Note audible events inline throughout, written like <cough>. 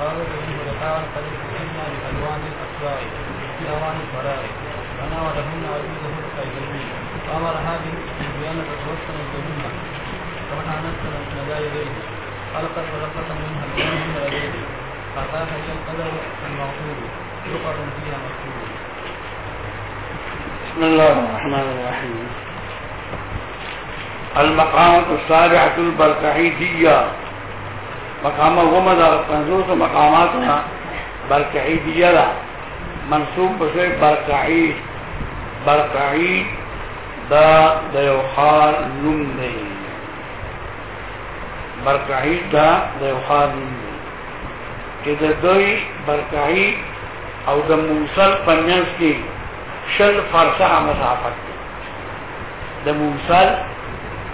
قالوا به لقاء قد استثنى بألوان الاسرار في أوان الفراغ فناولهن عزيزه الخيبري امر هذه بأن تتوسل بهن كما نسل مدى يديه خلقت ورقة منها من يديه فأتاها هي القدر المغفور لقط فيها مكتوب بسم الله الرحمن الرحيم المقامة السابعة البركحيدية مقام غمه دا پنځوس مقامات نه برکعی دی را منصوب په شوی برکعی برکعی دا د یو خار نوم دی برکعی دا د یو خار نوم دی چې د دوی برکعی او د موصل پنځ کې شل فرسخه مسافت د موصل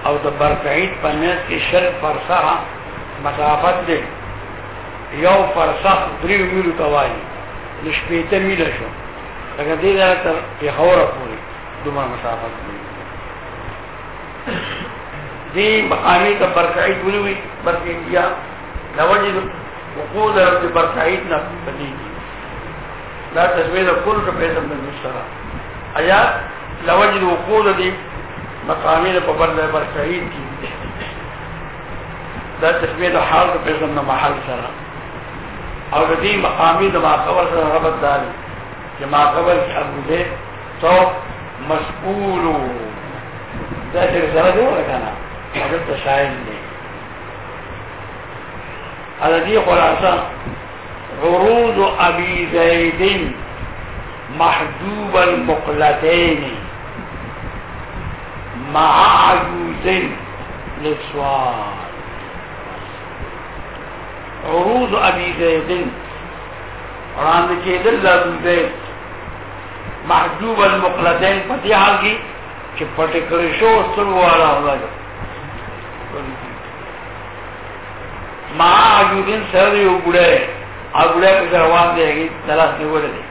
او د برکعی پنځ کې شل فرسخه مسافت دی یو فرسخ دریو میلو توایی نشپیته میله شو لکه دې دره تر پیښور پورې دومره مسافت دی دې مقامی ته برکعی بولوي برکعی بیا لوجه وقود رب برکعی نه بدی دا تسویه کل په پیسې باندې سره آیا لوجه وقود دې مقامی په برده برکعی کې دا تشبیه د حال د پیغام نه محل سرا او د دې مقامی د ماقبر سرا ربط داري چې ماقبر حرب دې تو مسئول دا چې سره دی وکانا هغه د شاین دی ا دې خلاصه غروض ابي زيد محجوب المقلتين مع عجوز للسوار عروض ابي زيد قران کې دل زده محجوب المقلدين په دې حال کې چې پټ کړې شو سر والا الله ما یو دین سره یو ګړې اګړې ګړې په روان دی هغه تلاش دی دي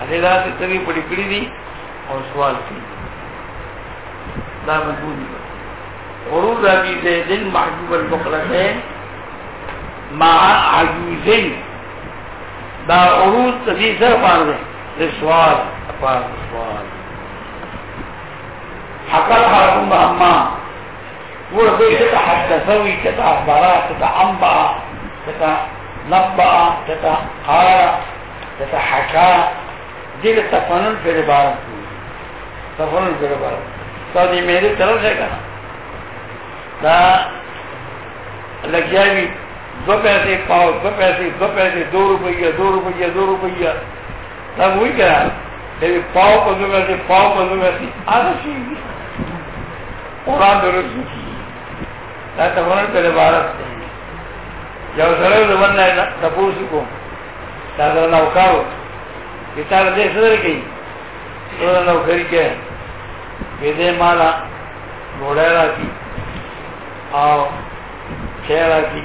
هغه دا چې تمې پړې پړې دي او سوال کوي دا مګو دي ورور دا دې دین محجوب المقلدين مع عجوز دا عروض تدې سر پاره رسوال پاره رسوال حقل حرم مهما ورده تتا تتعبرات تتا قارا تتا حكا دل تفنن في عبارت تفنن في عبارت تو دې مهدي طرف څخه دا لگیاوی دو پیسے پاؤ دو پیسے دو پیسے دو روپیہ دو روپیہ دو روپیہ سب وہی کہا میرے پاؤ کو دو پیسے پاؤ کو دو پیسے آدھا چیز قرآن درست نہ تو پہلے بھارت جب سڑے تو بن رہے تپوس کو تازہ نوکارو یہ تارا دے سدر گئی نوکری کے بیدے مالا گھوڑے راکی آؤ چھ راکی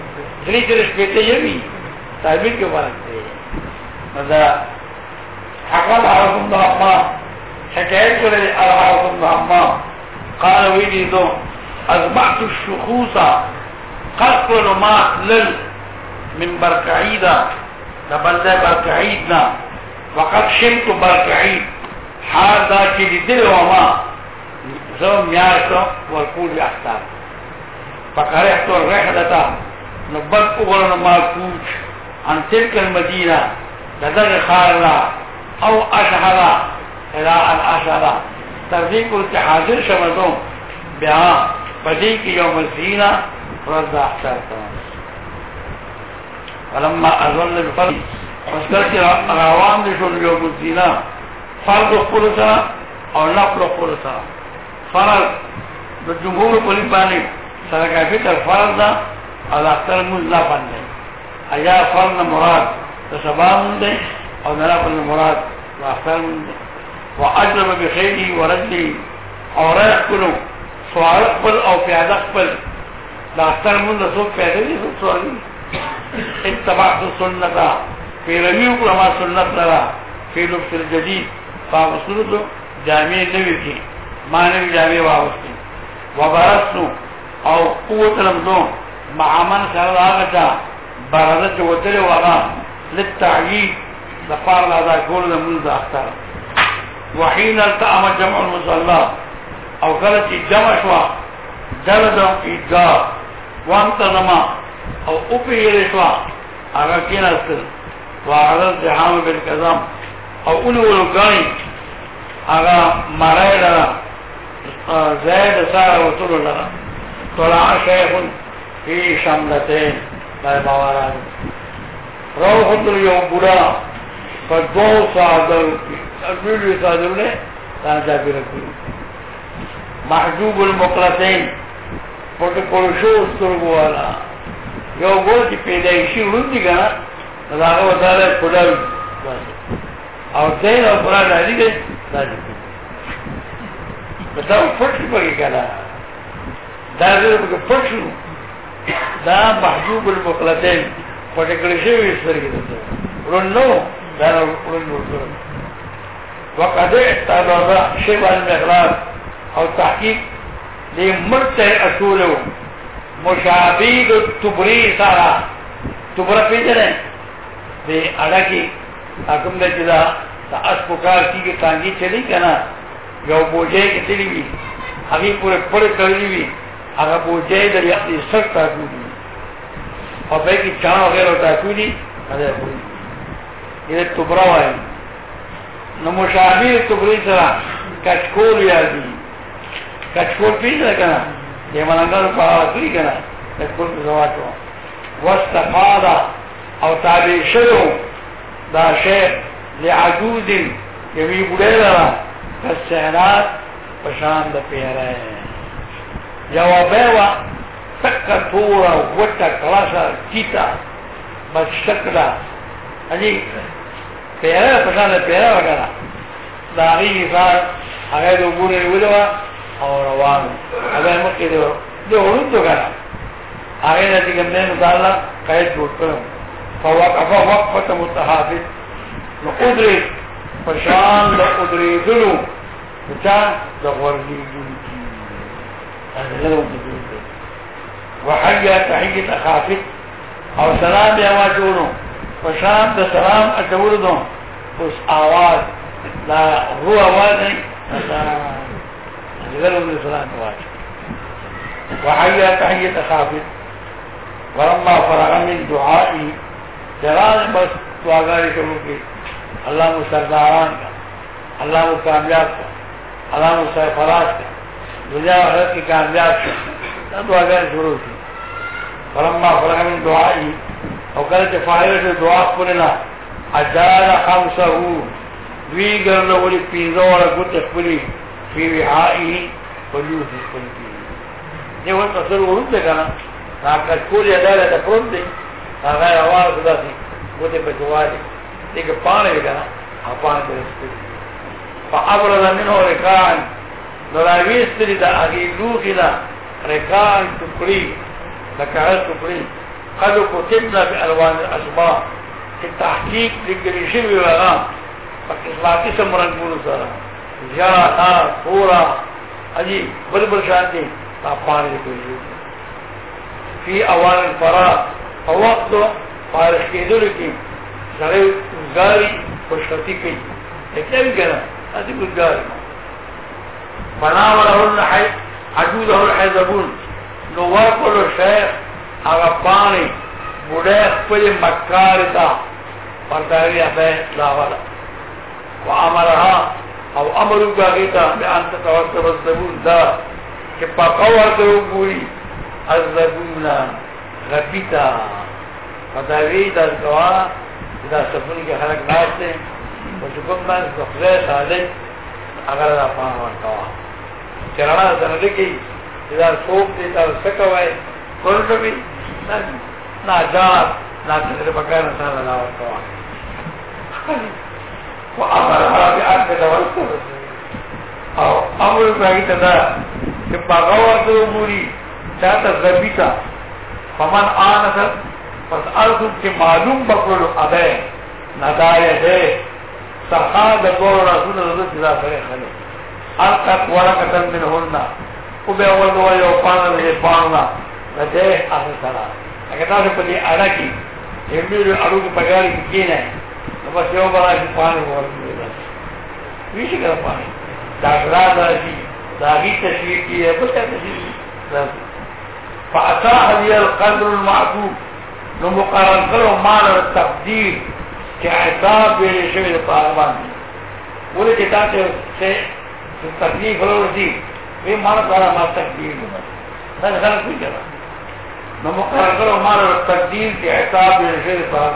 دری پیتے یوی مزا حقال دو حکایت کرے قال ویدی ازمعت الشخوصا ما لل من برکعیدنا وقد شمت برکعید حال دا دل وما زم ورکول بندے آتا الرحلتا نبت اغرن ماکوچ ان تلک المدینہ لدر خارلا او اشحرا الى الاشحرا تردیکو تی حاضر شمدون بیان فدیک یوم الزینہ رضا احسار کرن ولما اظن بفرد وستلتی راوان دشون یوم الزینہ فرد قرصنا او نقل قرصنا فرد جمهور قلیبانی سرکافیتر فرد فرد او اکثر موږ لا باندې ایا فرض مراد ته سبا باندې او نه فرض مراد واخر باندې واجرب بخيره ورجلي او راكلوا سوال خپل او پیاده خپل دا اکثر موږ څو پیاده دي سوال اتباع سنت پیروي علماء سنت لرا په لوب سر جديد فاصلو جامع نوي کې مانوي جامع واوستي وبرسو او قوت رمضان مع من سره هغه دا برده چې وتل وغا للتعييد لپاره لا دا کول د منځ اختر وحين التأم جمع المصلى او قالت جمع شو دل د ایدا وانتظم او او پیری شو هغه کیناستل وعلى الزحام بالكظام او اونو ولګای هغه آه، مړای را زید سره وتل لره طلع شیخ في شملتين لا يبعواران روحة اليوبولا فالدو صادر الملو صادر لے تانجا بھی رکھو محجوب المقلتين پټ پړشو سترګو والا یو ګور چې پیدایشي وروندي کنه دا هغه وځاله خدای او دې او پرا دالي دې دالي دا پټ پکې کنه دا دې پټ شو دا محجوب المقلتين پټه کړی شوی سترګې ده ورنو دا ورنو ورنو وقد اعتبر شبه المغلاط او تحقیق لمرتع اصوله مشابید التبری سارا تبرا پیجنے دے اڑا کی حکم دے جدا تا اس پکار کی کہ تانگی چلی کنا یو بوجھے کتلی بھی ہمیں پورے پڑے کرلی بھی هغه بوجه د یخني سر تاکو دي او به کې چا غیر تاکو دي هغه خوري یې تبرا وایي نو مشابه تبرې سره کچکول یا دي کچکول پیژنه کنه یې ملنګانو په هغه کړی کنه کچکول په زواتو واستفاده او تابع شلو دا شیخ لعجود یوی بوډه را فسهرات پشان د پیره Jawabeva takatura wata klasa kita masakla ani پیرا پسانه پیرا وکړه دا هغه کار هغه د وګورې او روان هغه مو کې دی د ورته کړه هغه د دې ګمنه نو دالا قید جوړ کړو فوقف وقفه متحافظ نو قدرت پشان د قدرې دلو چې دا ورګي وحیا وحیا تحیت تحیت او سلام سلام سلام سلام لا فرغ من جو آئی بس تو آگاہی کروں گی اللہ و سرداران کا اللہ کامیاب کا اللام الراز کا دنیا آخرت کی کامیاب شو دا دعاګان شروع شي فلما فرغ من دعائي او کله چې فارغ شو دعا خپل نه اجار خمسه وی ګرځولې پیزو ولا ګوت خپلې فی وعائه ولوس خپل کی دی وانت اصل ورته کنه دا کټکول یې داله د پروت دی هغه आवाज داسي ګوت په جواري دغه پانه وی کنه هغه پانه دې سپي فابرد منه رکان نو راویستری دا اغی لوغی نا رکان تکری لکعه تکری قدو کتبنا بی الوان الاسما که تحقیق لگریشی بی وغا اصلاح قسم رنگونو سارا جارا تا تورا اجی بل بل شان دی تا پانی کوئی فی اوان الفراغ او وقت فارغ کېدل کې سره ګاری خوشحالي کوي اکه څنګه دا دې ګاری فناولهن حي عجوزه الحزبون نو ورکلو شیخ هغه پانی بوډه خپل مکار تا پرداري به لاواله او امر وکړی بان به الزبون دا كبا قوه قور الزبون غبيتا پرداري دا دوا دا سفن کې خلک ناشته او چې کوم باندې خپل ساده چرانا سره لګي دا څوک دې تاسو څه کوي کورټوي نه دا نه سره پکار نه سره لا ورکوا او امر هغه اته دا ورته او امر راغی ته دا چې پاغه ورته موري دا ته زبیتا فمن آنس پس ارزو چې معلوم بکړو اده ندای ده سخا د ګور رسول الله صلی الله علیه وسلم القت ورقه منهن او به ول ول یو پان له پان لا بده اهل سره هغه تاسو په دې اړه کې یمیر اړو په پګار کې کینه نو بس یو بل شي پان ورته ویشي کړه پان دا غرا راځي دا وی تشویر کیه په څه تشویر فاتاه لي القدر المعدود نو مقارن کړو مال او تقدیر چې حساب یې شوی په اړه باندې ولې چې تاسو التكليف ولا الرجيم ايه مرض ما مع التكليف ده غلط في كده ما مقرر كده مرض التكليف في عتاب للشيء طبعا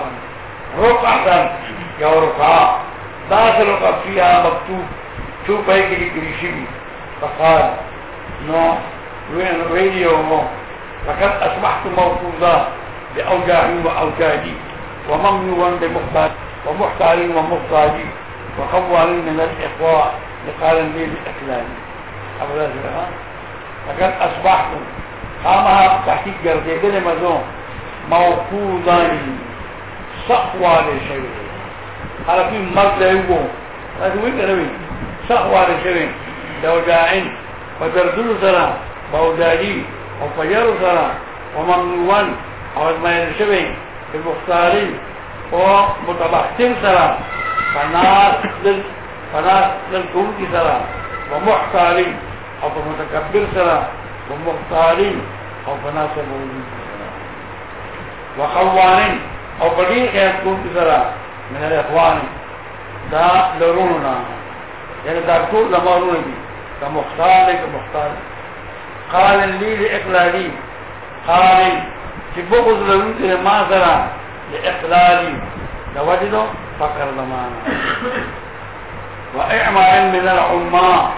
رقعة يا رقعة داخل رقع فيها مكتوب شوف هيك اللي كريشيمي فقال نو وين راديو مو لقد أصبحت موقوظا بأوجاعي وأوجاعي وممنوعا بمختار ومحتال ومختاري وخوالين من الإخوة لقال لي بأكلاني أبو ذات آه. لقد أصبحتم قامها تحقيق جرديدين مزوم موقوضا سقوى لشيء هذا في مرض يقوم هذا وين كلامي سقوى لشيء دوجاعين فدردل سرا بوداجي وفجر سرا وممنوان او ما يرشبه المختاري ومتبختين سرا فنار فلا تلكم في سرا ومحتارين او متكبر سرا ومحتارين او فناس مولين وخوانين او قدير خيركم في سرا من الاخوان دا لروننا يعني دا كل ما روني كمختار كمختار قال لي لإقلالي قال في بغض لروني ما سرا لإقلالي دا وجده فقر زمانا وإعمال من العماء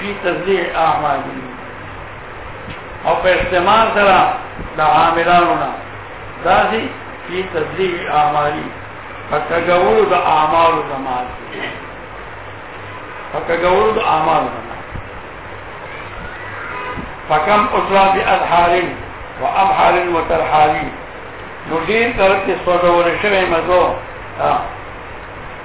في تزليع أعمالهم او په استعمال سره د عاملانو داسي په تدریج اعمالي فتګولو د اعمالو زمال فتګولو د اعمالو زمال فکم اجرا بأدحال و امحال و ترحالی نو دین طرف کې سوزول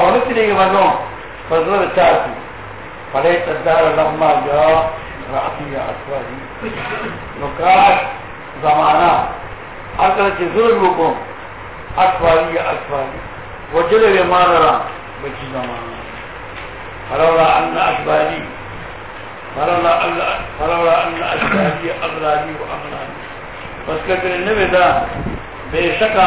அவனுக்கு நீங்க வரணும் பழைய தந்தார்கள் அம்மா ஐயா ராசியா அஸ்வாதி சமானா அக்கடைச்சு சூழல் இருக்கும் அஸ்வாதி அஸ்வாதி ஒஜல விமானம் வச்சு சமானா பரவல அண்ண அஸ்வாதி பரவல அல்ல பரவல அண்ண அஸ்வாதி அபராதி அமலாதி என்ன விதம் பேசக்கா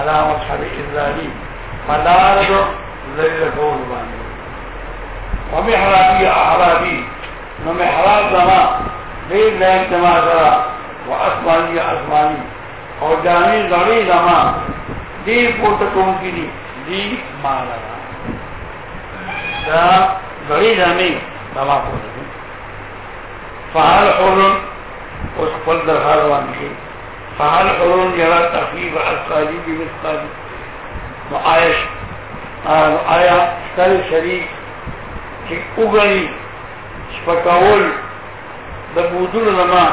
على مصحب إذاري فلارد ذلك قول بانه ومحرابي أعرابي ومحراب دماء دير لين دماء ذرا وأسماني أسماني وجاني ذري دماء دير قوت تنكني دير ما لغا دا ذري دماء دماء قوت تنكني فهل حرم اسفل درخار وانكي فهل حرون یرا تخفیف اصحابی بی مصحابی نو آیش آیا ستر شریک چی اگنی شپکاول دبودون نما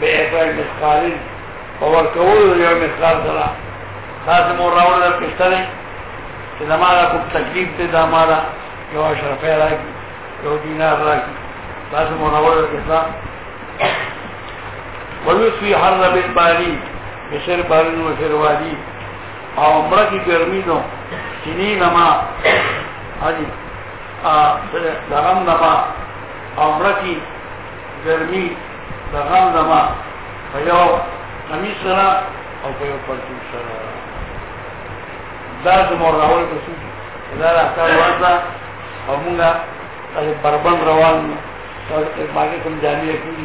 بے افعال مصحابی وورکول یو مصحاب سرا خاص موراون لکشتر چی دمارا کب تکلیف تی دمارا یو اشرفی راکی یو دینار راکی خاص موراون لکشتر ویسوی حرب الباری بشر بارن و شروالی او مرکی گرمینو چینی نما حدی دغم نما او مرکی گرمی دغم نما پیو نمی سرا او پیو پرتو سرا دا زمور راول کسو دا راکار واندا او مونگا بربن روان باقی کم جامی اکنی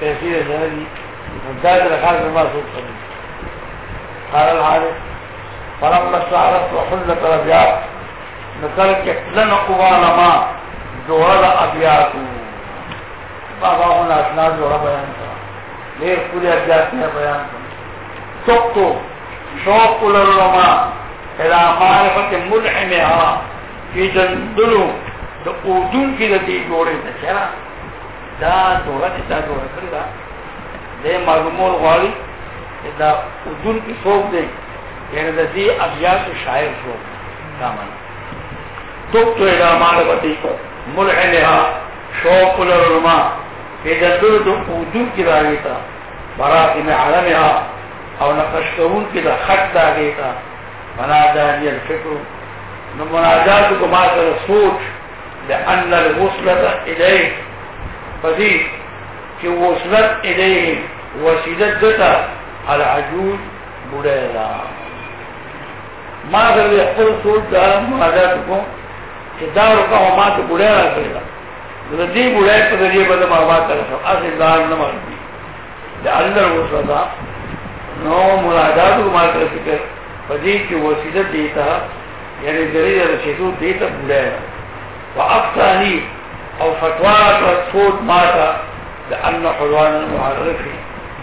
تحصیل جنگی جاید رکھا کہ میں سوچ کروں خیر الحال فرم مسلحت و حلت ربیات نکر کے لن اوالا ما جوڑا ابیاتو بابا ہون اتنا جوڑا بیان کرا لیر پوری ابیات میں بیان کرا سکتو شوق للرما الى معرفت ملحمها في جندلو دا اوجون کی دا دی جوڑے دا شرا دا تورا چې دا جوړ کړی دا د مغمول غوړی دا وجود کې څوک دی کنه یعنی د دې ابیات شاعر شو تمام توک ته دا مال وتی ملحنها شوق الرما په دندو د وجود کې راوي تا برا ان عالمها او نقش کوون کې دا خط دا دی تا بنا دا دی فکر نو مناجات کو ما سره سوچ لأن الوصلة إليه فدی کی وصلت الیه وسیدت دتا العجول بریلا ما در اخبر سول دا مرادات کو کہ دا رکا ہوا مات بریلا کریلا ندی بریلا پر دریئے بدا مرادات کرسو اس اللہ نمار بی دا اندر وصلتا نو مرادات کو مات کرسو کر فدی کی وسیدت دیتا یعنی دریئے رشیدو دیتا بریلا و اقتانی او فتوى رسول ماتا لان حلوان المعرف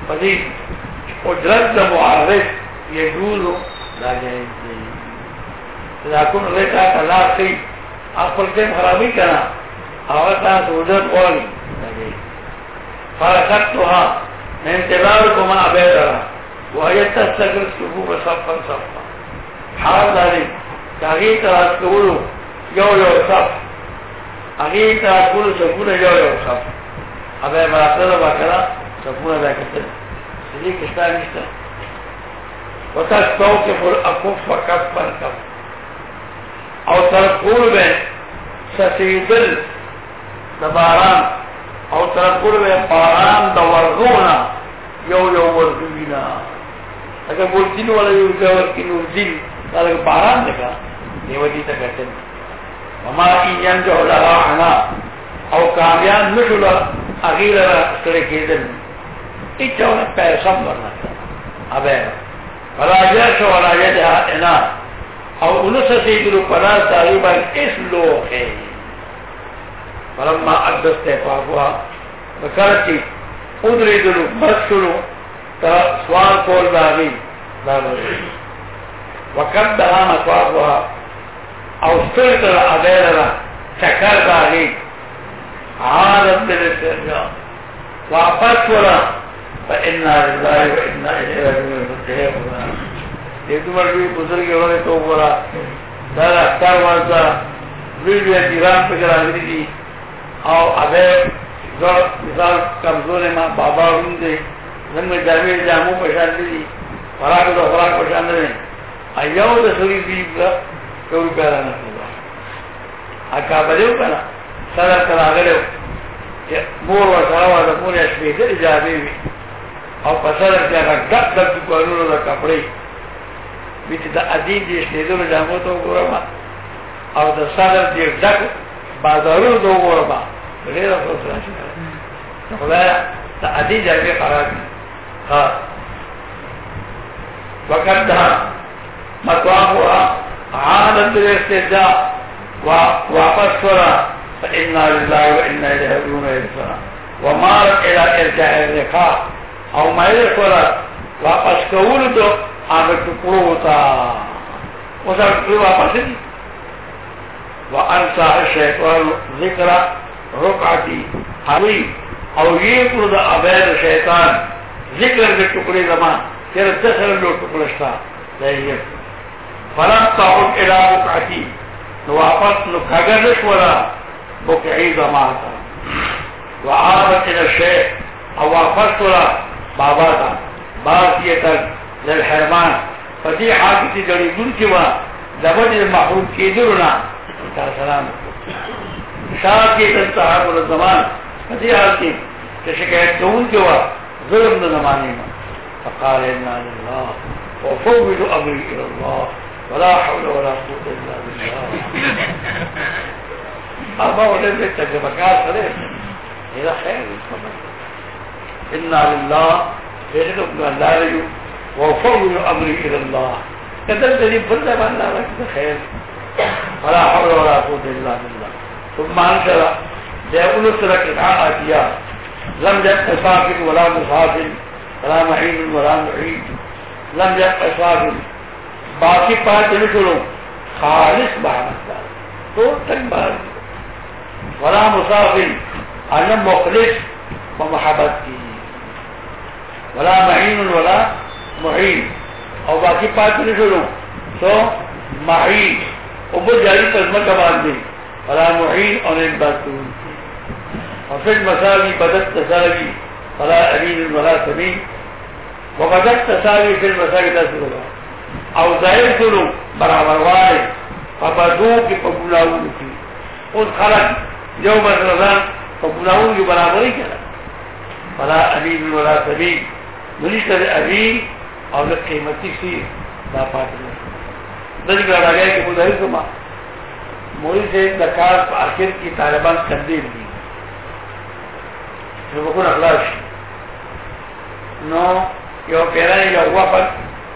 قديم قدرت المعرف يجوز لا جائز لا كن کوم تلاقي کلا سي خپل ټیم خرابې کنا هغه تا دوزر کولی فرسقتها من تباركما عبيدها وهي تستقر الصفوف صفا صفا حال ذلك تغيير تراس يو يو صف هغه ته ټول څونه یو یو صف هغه مراتب وکړه څونه راکته دې کې ستاسو نشته وتستوقف الاكف كفا كف او ترقول به سفیدل دباران او ترقول به باران د ورغونه یو یو ورغوینا اگر بولتین والا یو ورغوینا ورغوینا باران دکا نیو دیتا کتن وما ایان ينجو لها عنا او کامیان نشولا اغیر را سرکی دن ایچو نا پیسم برنا ابین فلا جرس ولا جدها انا او انسا سیدلو پنا تاریبا اس لوخے فلما اقدس فاقوا بکرتی ادری دلو بسلو تا سوال کول داغی دا مرسلو وقد دهانا تفاقوها او ستر تر ادیر را چکر باغی عالم دل سرجا واپس ورا فإنا لله وإنا إليه راجعون دې مرګي بزرګي وره تو ورا دا اختر ورته ویډیو کې رام په راغلي دي او هغه زه مثال کمزورې ما بابا وین دي زموږ جامې جامو په شان دي فراغ د فراغ په شان دي ایو د سوري دی یو روپیا را نه اکا بلیو کنا سره سره غلیو مور ور سره ور مور یې شپې دې جابې وي او په سره کې هغه ډک ډک دکانونو د کپړې بیت د عظیم دې شپې دې جامو ته وګورم او د سره دې ډک بازارونو ته وګورم غیر خپل راشه خدای ته عادي جابې قرار ها وقت ده مطواها عادت الاستهزاء واپس شورا فإنا لله وإنا إليه راجعون يرسونا ومار إلى إرجاع الرقاء او مایل شورا واپس کول ته هغه ټکړو تا اوس هغه واپس دي وانسى الشيطان ذكر رقعتي حوي او يقرد ابير الشيطان ذكر د ټکړې زمان تر څه سره لو ټکړشتا دی فلم تعد الى بقعتي نوافق واپس ولا بقعي زمانتا وعادت الى الشيخ اوافقت ولا باباتا تا للحرمان فدي حادثی جريدون كما کې المحروم كيدرنا محروم کېدل نه سلام شاکی صحاب الزمان فدی حال کې چې شکایت ظلم د فقال انا لله وفوض امري الى الله ولا حول ولا قوه الا بالله اما ولم تجربه كاسره الى خير انا لله غيرهم من لا يو وفوض امري الى الله كذا لي بلد من لا رجل خير ولا حول ولا قوه الا بالله ثم أنزل ليقول انس لك اتيا لم يبقى ساكن ولا مسافر ولا معين ولا معين لم يبقى ساكن باقی پانچ نہیں چلو خالص بہانت دار تو ورا مسافر علم مخلص و محبت کی ورا مہین ورا محین اور باقی پانچ نہیں چلو سو مہین اور وہ جاری قسمت کا بات دیں ورا مہین اور ایک بات کروں اور پھر مساوی بدت تساوی ورا امین ورا سمین وہ بدت تساوی پھر مساوی تاثر ہوگا او ظاهر کولو برابر وای په بدو کې په ګناوونو کې اوس خلک یو مرزان په ګناوونو کې برابرۍ کړه فلا علیب ولا سبیل ملیشت دی علیب او دا قیمتی شی دا پاتر دج گرا گئے کہ مدہر سما مولی سے دکار پا آخر کی طالبان تبدیل دی شبکون اخلاش نو یو پیرانی یو وفت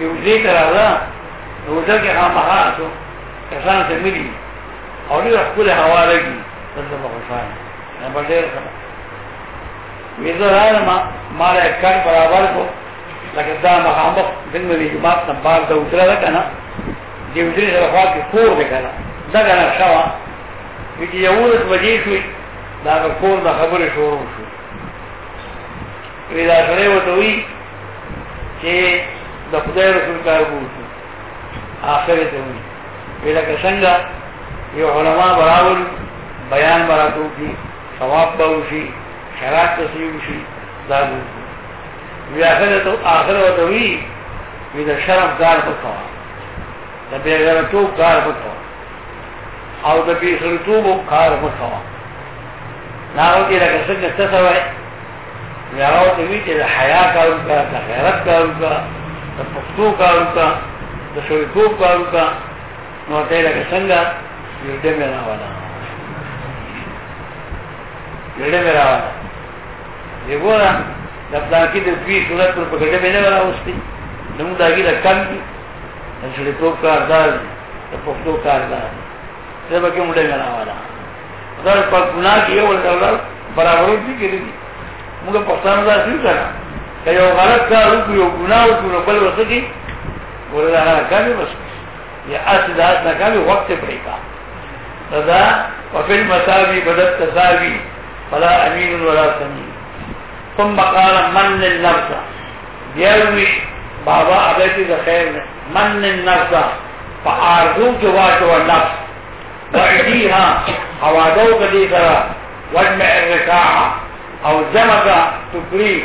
روزې ته راځه روزه کې خامخا تاسو کسان ته ملي او ډېر ښکلې هوا لګي دلته به خوشحاله نه به ډېر ښه وې زه راغلم ما له کټ برابر کو لکه دا مخامخ څنګه دی جماعت نه بار ته وتره ده که نه دې وزرې سره خوا کې کور دی که نه دغه نقشه وه وي چې یولس بجې شوې د هغه کور نه خبرې شروع شوې وې دا سړی ورته وایي چې د خدای رسول کار بوته آخر ته وي ویل که څنګه یو علما براول بیان براتو کی ثواب به وشي شرات ته وشي دا وی آخر ته آخر وته وی وی د شرف دار پکوا د بیغیرتو کار پکوا او د بیغیرتو کار پکوا ناو دې لکه څنګه څه وای یاو ته وی چې حیا کارو کا غیرت کارو کا د پښتو کارو ته د شویتوب کارو ته نو ته لکه څنګه یو دې مې راواله یو دې مې راواله دیګورا د پلاکی د پی صورت پر پکړه مې نه راوستي نو دا کی د کم دي د شویتوب کار دا د پښتو کار دا زه به کوم دې مې راواله دا په ګناه کې یو ډول برابرۍ کې دي موږ پښتانه دا شو کړه که یو غلط کار وکړو یو ګناه وکړو بل وسکی ورته هغه کار وکړي یا اصل ذات نه کوي وخت پرې کا رضا وفي المساوي بدت تساوي فلا امين ولا سمين ثم قال من للنفس بیاوی بابا عبیتی دا خیر نه من النفس فارضو کې واچو نفس وعديها حوادو کدی سره وجمع الرکاع او جمع تقریب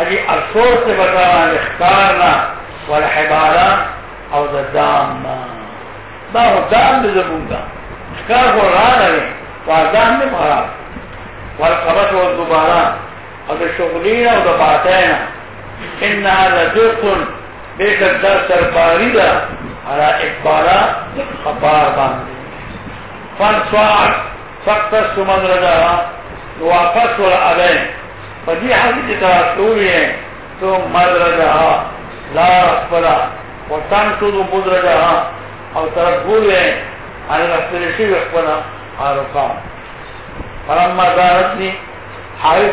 ادي افسوس سے بتانا اختارنا والحبارا او دا ما دا هو دام دا زبون دا اختار کو رانا لے وازدام نم حرام والقبط والزبارا او دا او دا باتینا انها لدرقن بيت دا سرباری على اکبارا خبار باندے فان سواعت فقط سمن رجا واپس ورعلین فجی حاضر کی طرح تو مر لا رسپلا اور تو ہاں، ہاں، ہاں، تو بود رجحا اور طرح بول ہیں علی رسپلشی رسپلا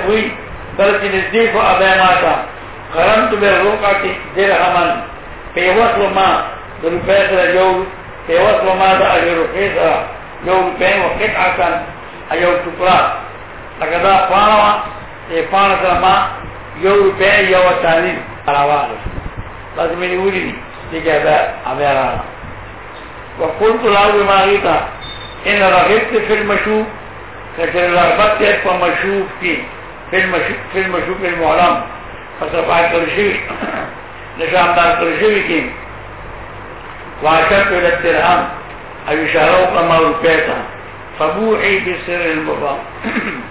ہوئی درچ نزدیف و ابیم آتا بے روکا تی پیوت لما دل پیسر پیوت لما دا اجر و پیسر جو پین و قطع آتا اجر و چکلا تکدا پانا سره ما یو روپے یو ثاني راواله تاسو مې ویلي دي چې دا هغه را وقلت له ان رغبت في المشوف فكر رغبت في المشوف في المشوف في المشوف المعلم فصفحت کرشوی <coughs> نشان دار الرشيش كي وعشرت ایو الدرهم او اشاره قمر بسر المبارك <coughs>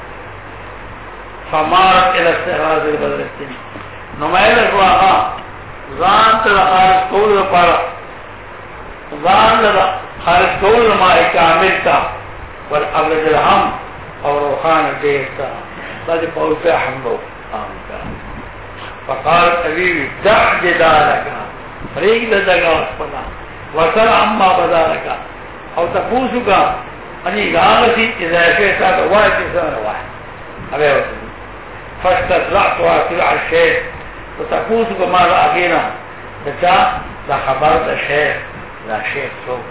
فمارت الى استخراج البدرتين نو مې لګوا ها ځان ته خارج قول لپاره ځان له خارج قول ما کامل تا ور امر الهم او روحان دې تا بعد په په حملو فقال ابي دع جدالك فريق لدغه وصفنا وصل عما بدالك او تفوسك اني غالتي اذا شئت واجب سنه واحد ابي وسلم فاستطلعتها في العشاء وتقول بما رأينا بتاع ده خبر ده شيخ ده شيخ سوق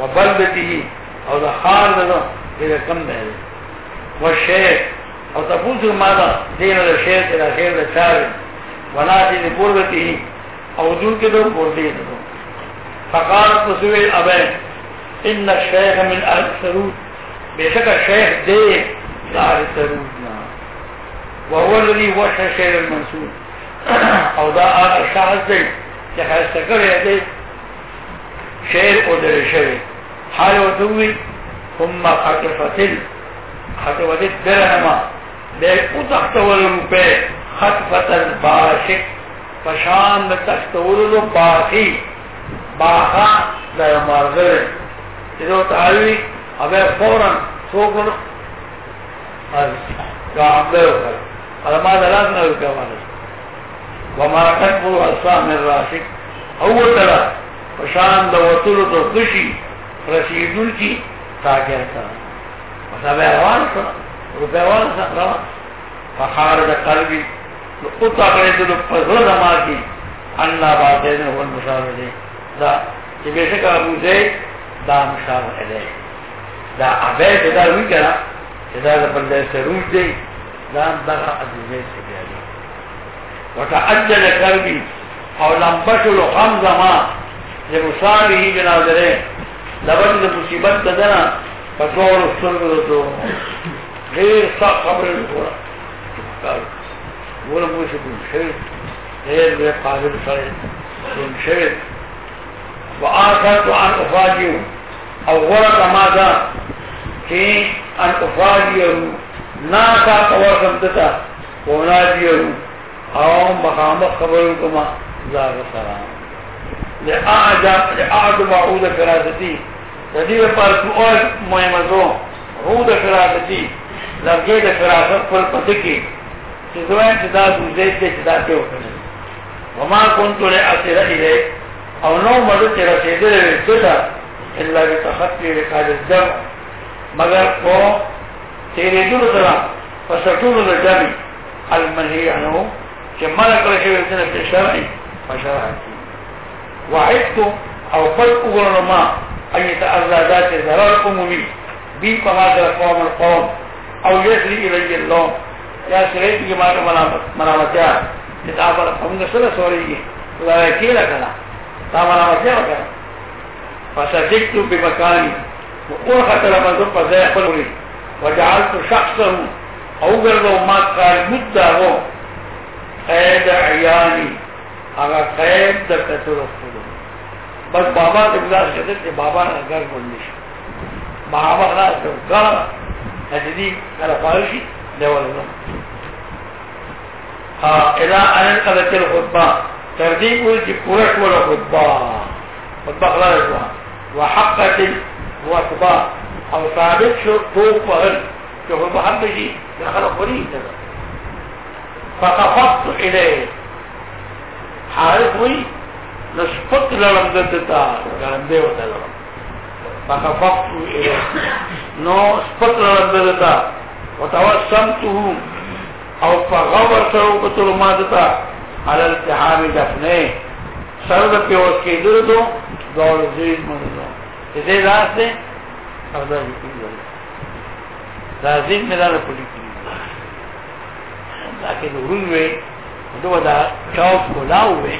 وبلدته او ده خال إذا كم ده والشيخ او تفوز بما دين الشيخ الى خير ده شارع وناتي او دون كده قربته فقال مسوي الابان ان الشيخ من اهل السرود بشكل الشيخ ده لاهل السرود نعم وهو الذي وحى خير المنصور <clears throat> او دا آقا شخص دي تخيصت کر يدي شعر او در شوه حال و دوی هم خطفتل خطفتل درهما بے او تختولن پے خطفتل باشک فشان تختولن باقی باقا دا مارگر ادو تعالوی اوه فورا سوکن از گاہم دے اوکر او ما دلاز نه ورکواله وما کتب الاسام الراسک او ترى پشان د وتلو د خوشي رسیدون کی تاګر کا وسابه روان کا روپوان روان فخار د قلبي قطع کړي د پزړه دما کی الله باندې نه ول مشاور دي دا چې بشک ابو زید دا مشاور دی دا ابه دا وی کړه دا بل له سروج دی اسلام دغه عزیزه سیږي وتعجل کربی او لمبشل حمزه ما د مصالحې جنازره لبن د مصیبت دنا په ټول سترګو دو غیر صح خبر وروه وره مو شه په شه غیر به قابل سره شه شه واخرت عن افاجو او ورته ماذا کی ان افاجو نا کا خبر سمتتا اونا دیو او مخامق خبرو کما زاغ سلام لآجاب لآجب عود فراستی ندیو پر سؤال مهمزو عود فراستی لرگی دا فراست پر پتکی چیزوین چدا دوزید دے چدا تیو کنی وما کنتو لأسر ایلیک او نو مدد رسیدر ویتتا اللہ بتخطی رکال الزم مگر کو تیرېدلو سره په سټولو د ډبې المنهي عنه چې منع کړی شوی ځنه په شرع په شرع وعدت او بل وګورم ما ان يتعرض ذات ضرر عمومي بي فما قوم القوم او يسري الي الله یا سره کې ما مرامتیا چې دا پر څنګه سره سوريږي دا کې لا کړه دا مرامتیا وکړه فسجدت بمكاني وقرخت لما ذنب زي خلولي وجعلت شخصه او ګرځو ما قال مدعو قید عیانی هغه قید د قتل خپل بس بابا د ګلاس کې بابا اگر ګوندې بابا راځو ګا هدي کله پارشي دیوال نو ها الى انا قدت الخطبه تر دې کوی چې پوره کوله خطبه خطبه خلاص وحقت الخطبه او ثابت شو تو قرن که هو محمد جی دخل قرین فقفت الیه حارث وی نشپت لرم دتا ګرندې وته لرم فقفت الیه نو سپت لرم دتا وتوسمته او فغور سره وکړو ما دتا على التحام دفنه سره په وکیدو دوه زیر مونږه دې لاسه اغلال کیږي لازم مدار پوری کیږي دا کې ورون وي دوه دا چاو کولاو وي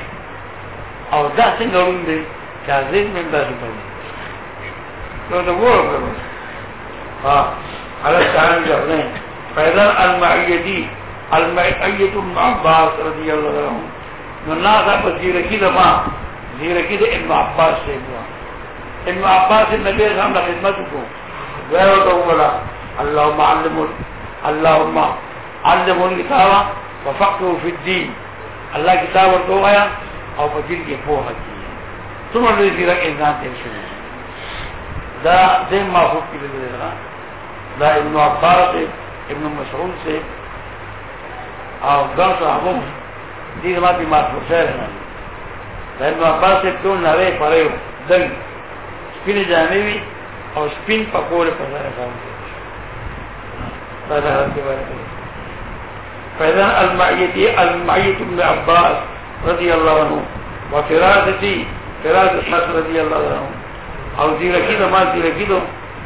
او دا څنګه ورون دي لازم مدار پوری نو دا وره آه، ها على التعامل جهرين فإذا المعيدي المعيد ابن عباس رضی الله عنه نو ناسا پا زیرکی دا ما زیرکی دا ابن عباس سے ابن عباس النبي صلى الله عليه لخدمتكم ويرد أولا اللهم علمون اللهم علمون الكتابة وفقه في الدين الله كتاب ورقوها او فجل يفوها الدين ثم اللي يزيرك إنسان تنشنه دا دين ما خوب كده للغام دا ابن عباس ابن مسعود سي او ګر صاحبو دې ما دي ما څه دا ابن عباس ته نو نه پرېو سپین جامعی وی او سپین پا کول پسر خام دادا حرم کے بارے کریں فیضان المعیتی المعیت ابن عباس رضی اللہ عنہ وفرازتی فراز الحس رضی اللہ عنہ او زیرکی دو ما زیرکی دو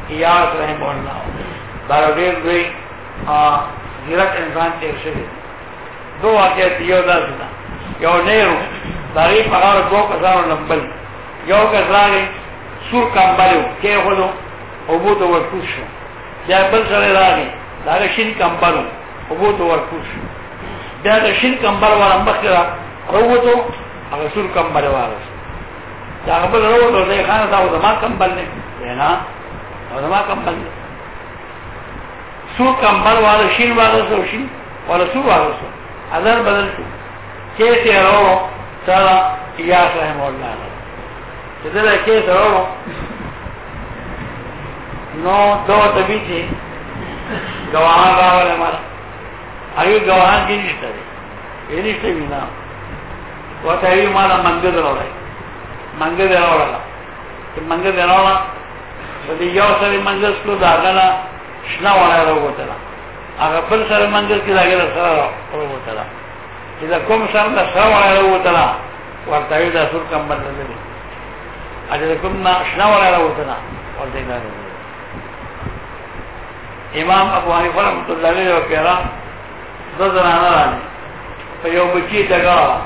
ایاس رحم اللہ دارو دیر دوئی زیرک انسان تیر شده دو واقعیت یو دا سنا یو نیرو داری اغار دو کسانو نمبل یو کس راگی سور کمبلو کې غلو او بو ته ورکوش بیا بل سره راغی دا شین کمبلو او بو ته ورکوش بیا دا شین کمبل ورم بخرا قوتو هغه سور کمبل وارس دا خپل ورو ته ځای خان دا زما کمبل نه نه زما کمبل سور کمبل وارس شین وارس او شین ولا سور وارس اذر بدل شو کې ته ورو سره یا رحم الله زه دا کې درو نو دو ته بيتي ګواهان راولې ما هغه ګواهان کې نشته یې نشته وینا وته یې ما له منګ درولې منګ درولې چې منګ درولې د یو سره منګ سلو داګنا شنه وړه وروته هغه بل سره منګ کې داګنا سره وروته چې دا کوم سره سره وړه وروته ورته دا سور کم باندې اجازه کوم نه شنو ولا راوتنه ورته نه امام ابو حنیفه رحمۃ اللہ علیہ وکړه د زنانه راځي په یو بچی دغه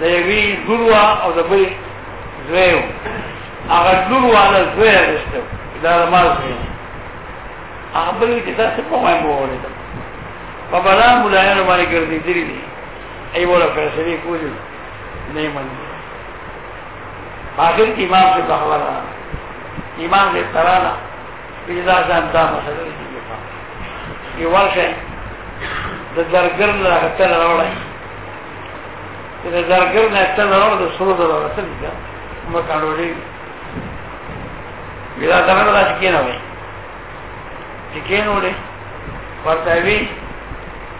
د یوې ګوروا او د بل زویو هغه ګوروا له زوی رسته دا مازه هغه بل چې تاسو په ما وویل په بلا مولایانو باندې ګرځېدلی دی ایوه را فرشتي کولی نه مني باقر کی امام سے بخبر رہا امام سے ترانا پیدا جانتا مسئلہ کی جفا یہ ورش ہے دا درگر لرکتن روڑا ہے دا درگر لرکتن روڑا دا سرود روڑتن دا مکانوڑی پیدا درگر دا چکین ہوئی چکین ہوئی ورطاوی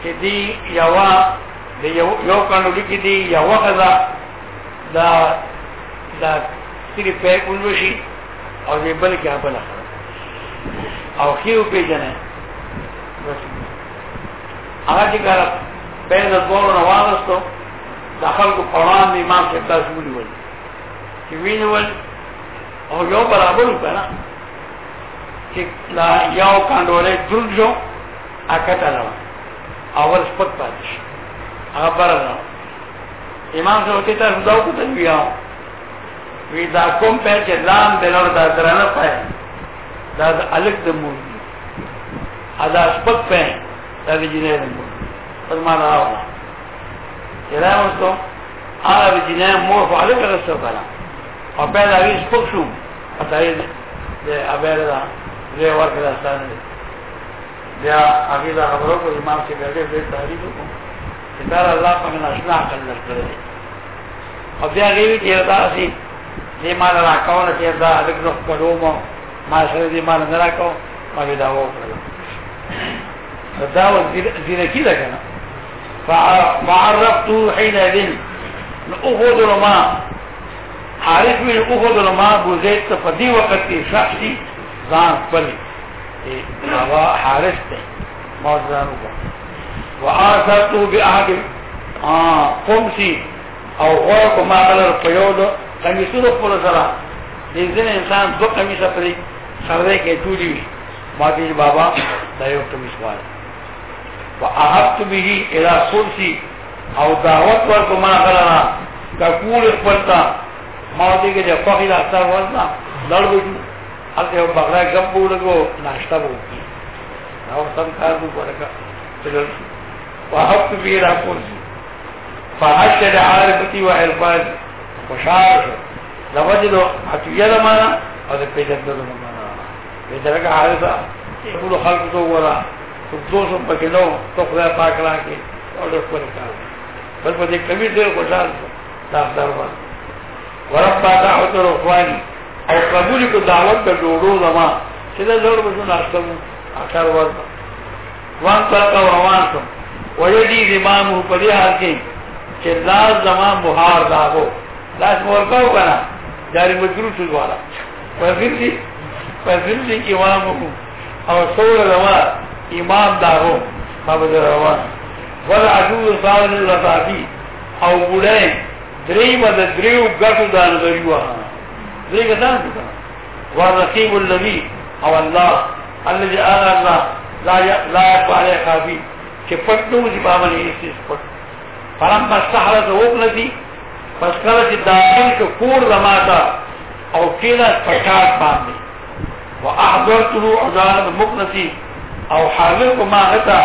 چی دی یوا یو کانوڑی کی دی یوا خدا دا دا تیری پیر اولوشی او دی بل کیا بل اخرا او خیو پیجنه هغه چې کار پیر د دوړو نه واغستو د خلکو په وړاندې امام صاحب داسې ونیول چې وینول او یو برابر و کنه چې لا یو کانډولې درد شو اکته راو اول سپک پاتې شو هغه برابر امام صاحب ته تاسو دا وکړل بیا وی دا کوم په چې لام بلور دا درنه پای دا د الک د ادا سپک پای دا د جنې د مور فرمانه راو چرای وستو هغه د جنې مور په الک راستو کړه او په دا وی سپک شو پتا یې د ابل دا زه ورکړه ستانه بیا هغه دا خبرو کو امام چې ګرځي د تاریخ کو چې دا الله په نشنا کړل کړی او بیا غوی چې دا سي دې مال راکاو نه چې دا لږ روح کړو ما سره دې مال نه راکاو ما دا وکړل دا و دې نه کیدا کنه فعرفت فعرفته حينئذ اخذ لما عارف من اخذ لما بوزید تفدی وقت کی شخصی ځان خپل إيه، بابا حارث ته موزانو کو وعاثرته باحد قمسي آه، او غرق ما غلر قيود کمیسونو خپل سره ځین انسان دو کمیسه پرې سره کې ټولي وي ما دې بابا دا یو کمیس وای واحبت به الى سلسي او دعوت ورکو ما غلنا ککول خپلتا ما دې کې چې په خیلا اثر ورنا لړ وځو هغه یو بغلا ګم بولګو ناشتا وو نو سم کار وو ورکا واحبت به الى سلسي فحشد عارفتي وعرفاتي خوشحال شو لفظ دو حتویہ دمانا او دو پیجندو دمانا پیجرگا حالتا سبولو خلق تو گورا تو دو سم پکنو تو خدای پاکران کی او دو پر کارا بس پتے کمی دیر خوشحال شو داختار وان ورب پاتا حتر اخوانی او قبولی کو دعوت در دوڑو دما سیدا زور بسو ناشتمو اکار وان وان پاتا وان سم ویدی زمامو پدی حال کی چې لاس زمام بهار دا وو لاس مورکاو کنا جاری مجرور شدوالا فرزیل جی فرزیل جی امام اکو او سول دوار امام داغو خابد روان وضع شود صالح لطابی او بودین دریم از دریو گتو دان دریو آن دریو دان دو کنا ورقیم اللذی او اللہ اللذی آن اللہ لا یقبالی خابی چه پتنو زبامنی اسیس پتن فرم مستحرد اوک نزی پس کله چې داخل کو کور زماتا او کله پټاټ باندې واحضرته اذان مقنسی او حاضر کو ما هتا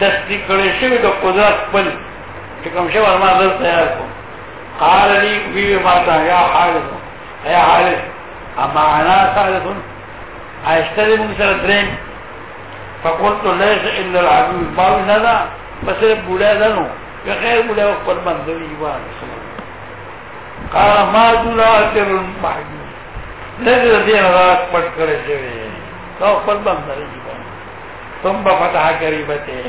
دستی کړي شوی د قدرت پل چې کوم شی ورما در تیار کو قال لي وی ما تا یا حارث یا حارث اما انا حارث اشتري من سره درین فقلت ليس الا العدو ما نذا بس بولا دنو بغیر بولا خپل منځوي وانه قال ما دلاخر المحجوب نظر دین راس پٹ کرے شوی تو خپل بندر جی تم بفتح قریبتے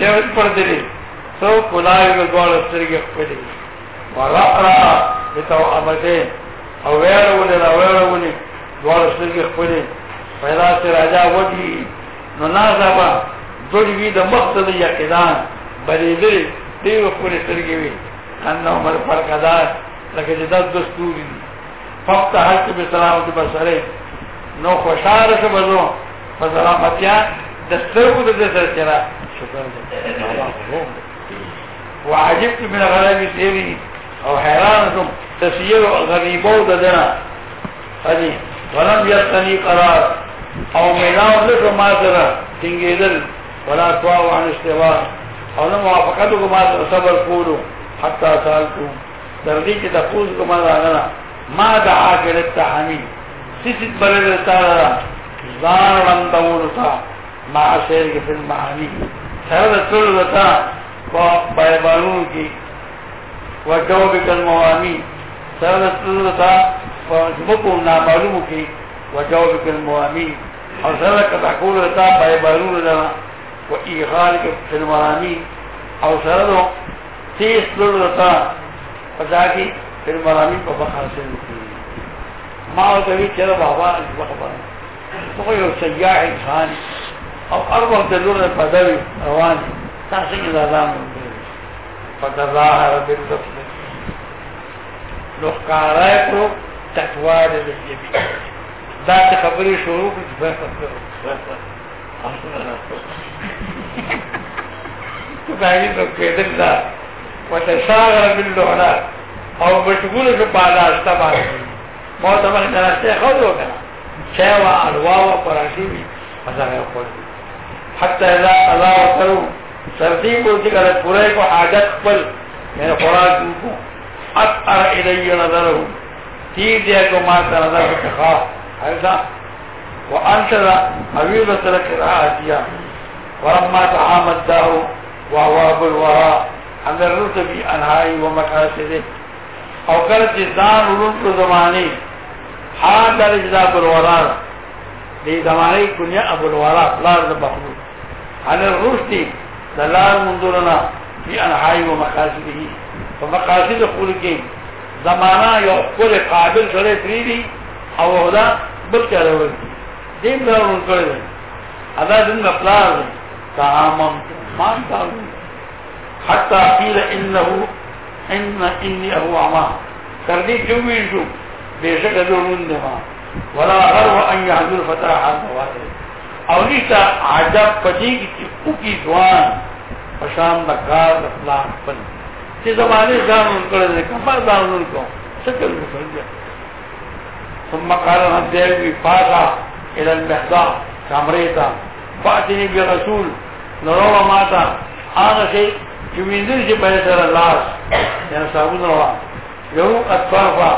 دیوت پر دلی سو کلائی رضوال استرگی خپلی ورقرا بتو امدین او ویرونی لویرونی دوال استرگی خپلی پیدا سے راجا وجی ننازا با دوڑی وی دا مقصد یقیدان بلی دلی دیو خپلی استرگی وی انه مر فرق دار لکه چې دا دستوري دي فقط حق به سلامتی بسره نو خوشاله شه بزو په سلامتیا د سترګو د سر سره شکر دې وعجبت من غرابي سيري او حیران شم تسیر غریبو د دنا فدي ولم يتني قرار او میناو لکه ما سره ټینګېدل ولا توا وانشتوا او نو موافقت کو ما صبر کولو حتى سالتو درغی کی تفوز کما داغنا ما دعا کرد تحمی سیسید برد تارا زان رندول تا ما شیر کی فلم معانی سرد تلو تا و بایبانون کی و جوب کل موامی سرد تلو تا و جمکو نامعلوم کی و جوب کل موامی او سرد کتاکول کول تا بایبانون دا و ایغال کی فلم معانی او سره تیز تلو تا پتا کی پھر مرامین پا بخار سے نکی ما او تاوی چرا بابا بخبر تو کوئی او سیاح انسان او اربع دلور پدوی روان تا سنگ دادام فتظاہر بالرفل لخکارائی کو تکوار لجبی دا تی خبری شروع کچھ بہتر تو کہانی تو کہدر دا وتشاغل باللعنة او مشغول شو بعد استبع موتا من نرسي خوضو كنا شاوى الواوى براشيبي مثلا يقول حتى اذا الله وطلو سرطيب وذكر قريب وحاجات قبل من یعنی قرآن دوكو اتقر الي نظره تير ديكو ما تنظر بكخاف حيثا وانشد حبيبت لك رعاتيا ورما تحامد داو وهو بالوراء اندر روته بي انهاي و مقاصد او کل جزان روته زماني حان در اجزاء بالورا دي زماني كنيا ابو الورا لارد بخلو عن الروشتي دلال مندرنا بي انهاي و مقاصد و مقاصد خلقه زمانا یو کل قابل سره فریدی او او دا بلکه روز دی دیم دارون کرده ادا دن مقلار دی تا آمان تا آمان تا آمان تا حتى قيل انه ان اني ابو عمار ترديد جمي نشوف بيشك دون دماء ولا غرو ان يحضر فتاة حال مواتر او نیتا عجب فجيك تي اوكي کی دوان پشان دکار دفلان تي چی زان زانون دي كما زان کون سكر مفرد ثم قال ربي فاتا الى المحضا كامريتا فاتني برسول نروا ماتا هذا شيء چمیندل جی بین سر اللہ یعنی صحبون روا یو اتبار فا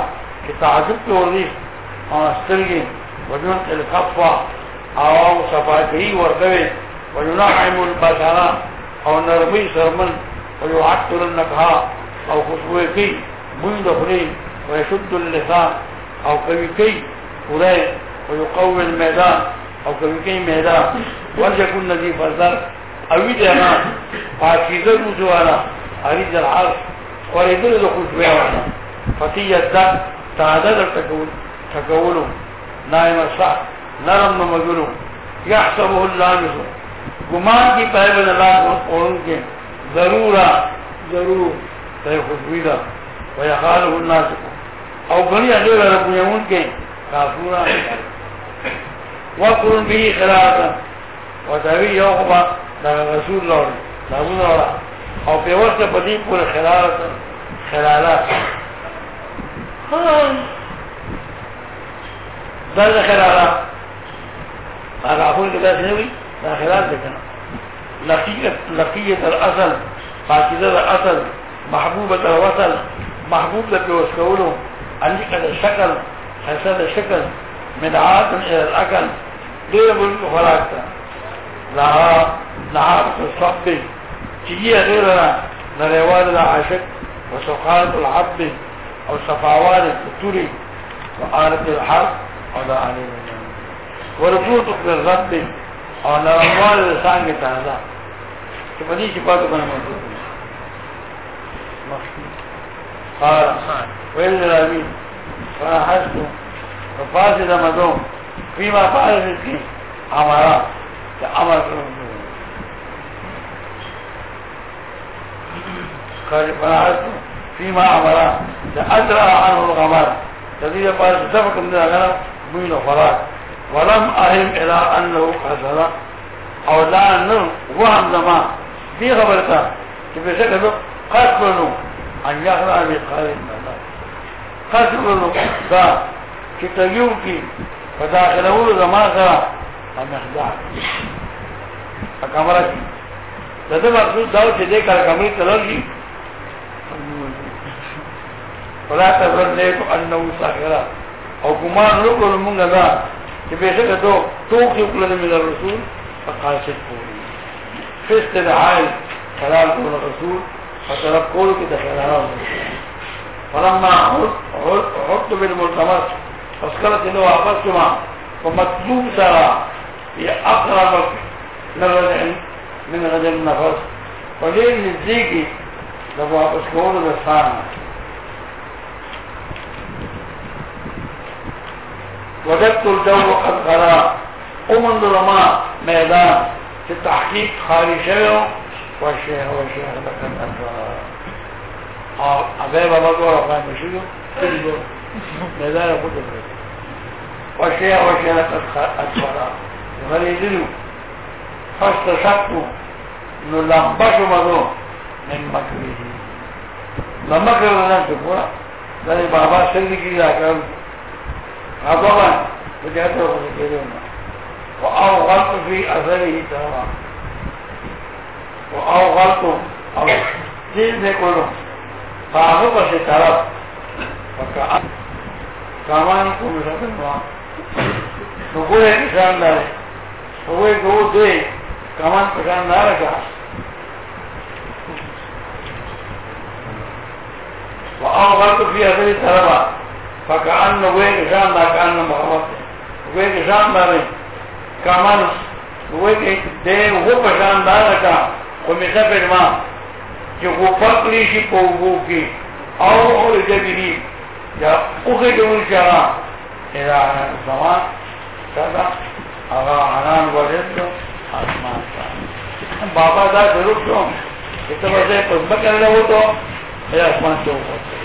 کہ تعجب کی ورنی آن استرگی وجنان القف فا آواؤ صفاتی وردوی وجنان عمون باتانا او نرمی سرمن ویو عطو لنکها او خسوئے کی بند افرین ویشد اللسان او کبھی کئی قرائے ویو قوم المیدان او کبھی کئی میدان ورشکن نزیف ازدار اوی دیگا پاکیزه نوزوانا عریض العرض قریدل دخول بیوانا فتیت دا تاده در تکولو نائم اصلا نرم نمگلو یحسبه اللامزو گمان کی پہبن اللہ قرون کے ضرورا ضرور تای خطوی دا ویخاله الناس او بنی اخیر رب یمون کے کافورا وقرن بی خلاصا وطوی یوخبا دا رسول الله نامونه را او په وخت په دې پورې خلالات خلالات دا د خلالات هغه خو دې داسې نه وي دا خلال دې کنه لقيه لقيه الاصل پاکیزه الاصل محبوبه الوصل محبوب ده په وسکولو انقد الشكل حسد الشكل مدعاة الى الاكل دیر بلکو خلاک لها لها الصحب تجي غيرنا نريوان العاشق وسخانة الحب أو صفاوان الفتوري وآلة الحرب أو لا عليم ورفوتك للرب أو نرموان لسانك تعالى تبدي شفاته من موجود قال وإن الأمين فأحسن وفاسد مدوم فيما فعل في الدين أمرات لعمر بن مسعود قال فنعت فيما أمر لأدرى عنه الغمر الذي قال سبق من الغنى من الفراغ ولم أهم إلى أنه حسن أو لا أنه وهم لما في خبرته تبسك قتلوا أن يخرع بقال المهدار قتلوا ذا كتليوكي فداخله زمان سرا خانه کمره کی دغه مخصوص دا چې دې کار کمې تللی ولاته ورنه کو انو صغرا او ګمان وکړ مونږ دا چې به څه ته توخ یو کړل من رسول فقاشت پوری فست د عائل سلام کو رسول فطرف کې د فلما حط بالمرتمس فسکرت انو واپس کما ومطلوب سره هي اقرب لغد من غد النفس وليه نزيجي لبعض اسكوله بالصانع وجدت الجو قد غراء ومن ظلماء ميدان في التحقيق خارجيه وشيخ وشيخ لك الأنفار آه، أبيبا بطورة فاهم يشيله تنظر ميدان يقول لك وشيخ وشيخ لك الأنفار غریدلو شکو نو لمبشو مدو من لمکر تکورا یعنی بابا سلی کی عبابا بجاتو و و او او او غلط غلط فی اثره نکولو طرف فکا کو وان لو انسان سندگی وہ ایک وہ دے کمان پکان نہ رکھا وہاں بار تو کیا تھا اس طرح بات پکان نہ وہ ایک شان نہ کان نہ محبت وہ ایک شان نہ رہے کمان وہ ایک دے وہ پکان نہ رکھا وہ میسا پھر ماں کہ وہ فرق لیشی پوگو کی او اور جب ہی یا اوکے جو انشاءاں اذا انا زمان آنا بڑے آسمان بابا سا ضرور چون کہ بس ہو تو لوگ آسمان ارمان چی